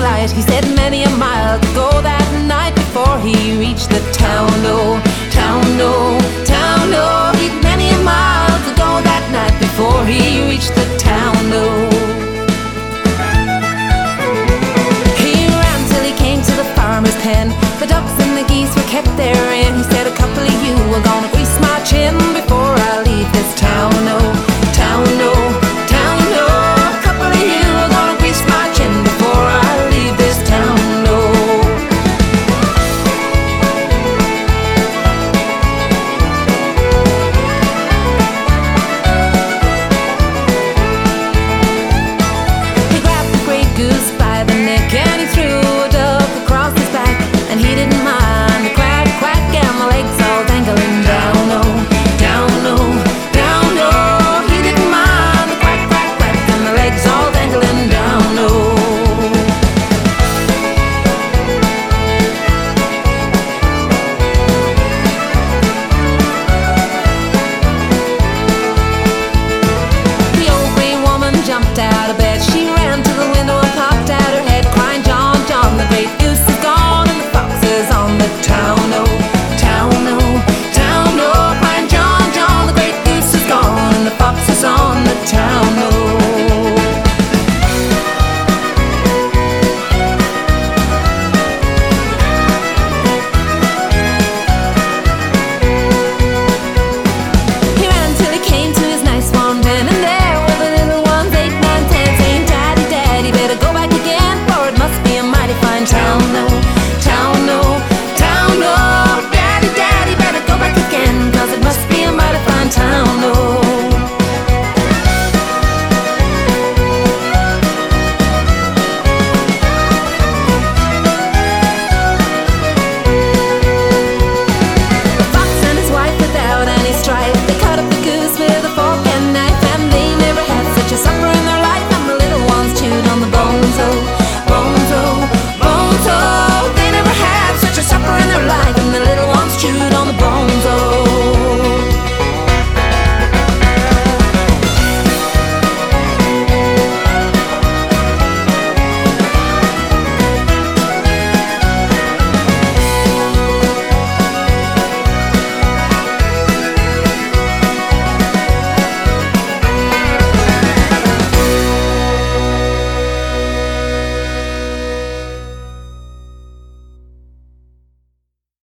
right. He said many a mile to go that night before he reached the town. Oh, 走。